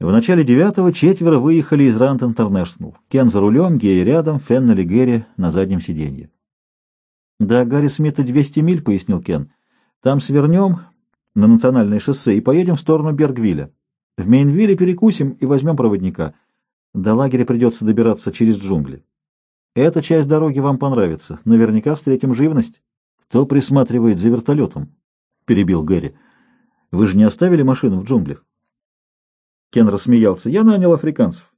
В начале девятого четверо выехали из Рант Интернешнл. Кен за рулем, Гей рядом, Феннель и Гэри на заднем сиденье. «До Гарри Смита 200 миль», — пояснил Кен. «Там свернем на национальное шоссе и поедем в сторону Бергвилля. В Мейнвилле перекусим и возьмем проводника. До лагеря придется добираться через джунгли. Эта часть дороги вам понравится. Наверняка встретим живность. Кто присматривает за вертолетом?» — перебил Гэри. «Вы же не оставили машину в джунглях?» Кен рассмеялся. «Я нанял африканцев.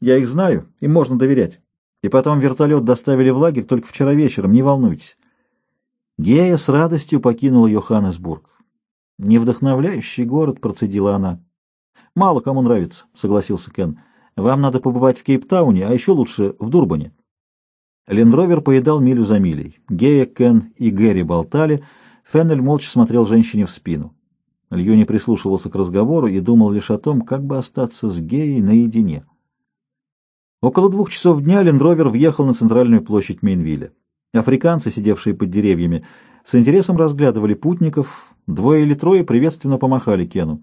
Я их знаю, им можно доверять. И потом вертолет доставили в лагерь только вчера вечером, не волнуйтесь». Гея с радостью покинула Йоханнесбург. «Невдохновляющий город», — процедила она. «Мало кому нравится», — согласился Кен. «Вам надо побывать в Кейптауне, а еще лучше в Дурбане». Лендровер поедал милю за милей. Гея, Кен и Гэри болтали. Феннель молча смотрел женщине в спину. Лью не прислушивался к разговору и думал лишь о том, как бы остаться с Геей наедине. Около двух часов дня Лендровер въехал на центральную площадь Мейнвилля. Африканцы, сидевшие под деревьями, с интересом разглядывали путников, двое или трое приветственно помахали Кену.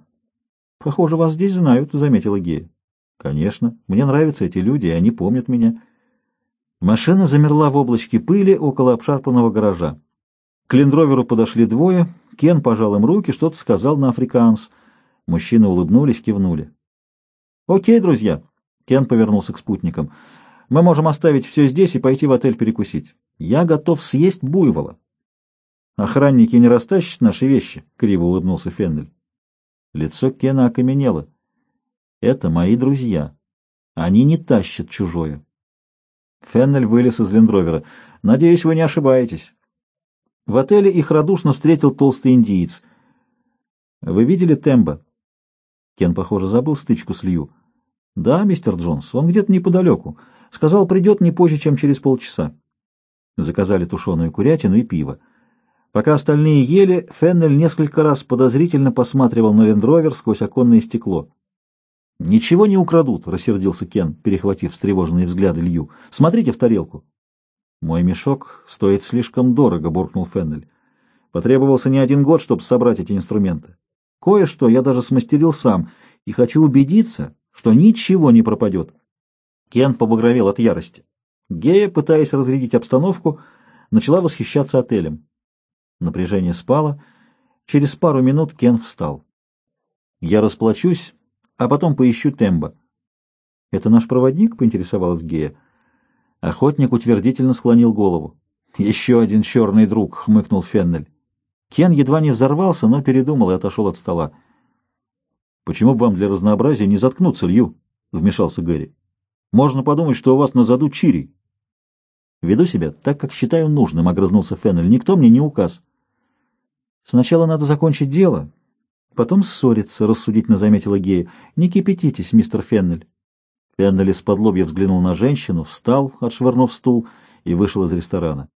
«Похоже, вас здесь знают», — заметила Гея. «Конечно. Мне нравятся эти люди, и они помнят меня». Машина замерла в облачке пыли около обшарпанного гаража. К Лендроверу подошли двое — Кен пожал им руки, что-то сказал на африканс. Мужчины улыбнулись, кивнули. «Окей, друзья», — Кен повернулся к спутникам, — «мы можем оставить все здесь и пойти в отель перекусить. Я готов съесть буйвола». «Охранники не растащат наши вещи», — криво улыбнулся Феннель. Лицо Кена окаменело. «Это мои друзья. Они не тащат чужое». Феннель вылез из лендровера. «Надеюсь, вы не ошибаетесь». В отеле их радушно встретил толстый индиец. «Вы видели Темба?» Кен, похоже, забыл стычку с Лью. «Да, мистер Джонс, он где-то неподалеку. Сказал, придет не позже, чем через полчаса». Заказали тушеную курятину и пиво. Пока остальные ели, Феннель несколько раз подозрительно посматривал на лендровер сквозь оконное стекло. «Ничего не украдут», — рассердился Кен, перехватив встревоженные взгляды Лью. «Смотрите в тарелку». «Мой мешок стоит слишком дорого», — буркнул Феннель. «Потребовался не один год, чтобы собрать эти инструменты. Кое-что я даже смастерил сам, и хочу убедиться, что ничего не пропадет». Кен побагровел от ярости. Гея, пытаясь разрядить обстановку, начала восхищаться отелем. Напряжение спало. Через пару минут Кен встал. «Я расплачусь, а потом поищу Темба». «Это наш проводник?» — поинтересовалась Гея. Охотник утвердительно склонил голову. «Еще один черный друг», — хмыкнул Феннель. Кен едва не взорвался, но передумал и отошел от стола. «Почему бы вам для разнообразия не заткнуться, Лью?» — вмешался Гэри. «Можно подумать, что у вас на заду чири». «Веду себя так, как считаю нужным», — огрызнулся Феннель. «Никто мне не указ». «Сначала надо закончить дело, потом ссориться», — рассудительно заметила Гея. «Не кипятитесь, мистер Феннель». Эннели с подлобья взглянул на женщину, встал, отшвырнув стул, и вышел из ресторана.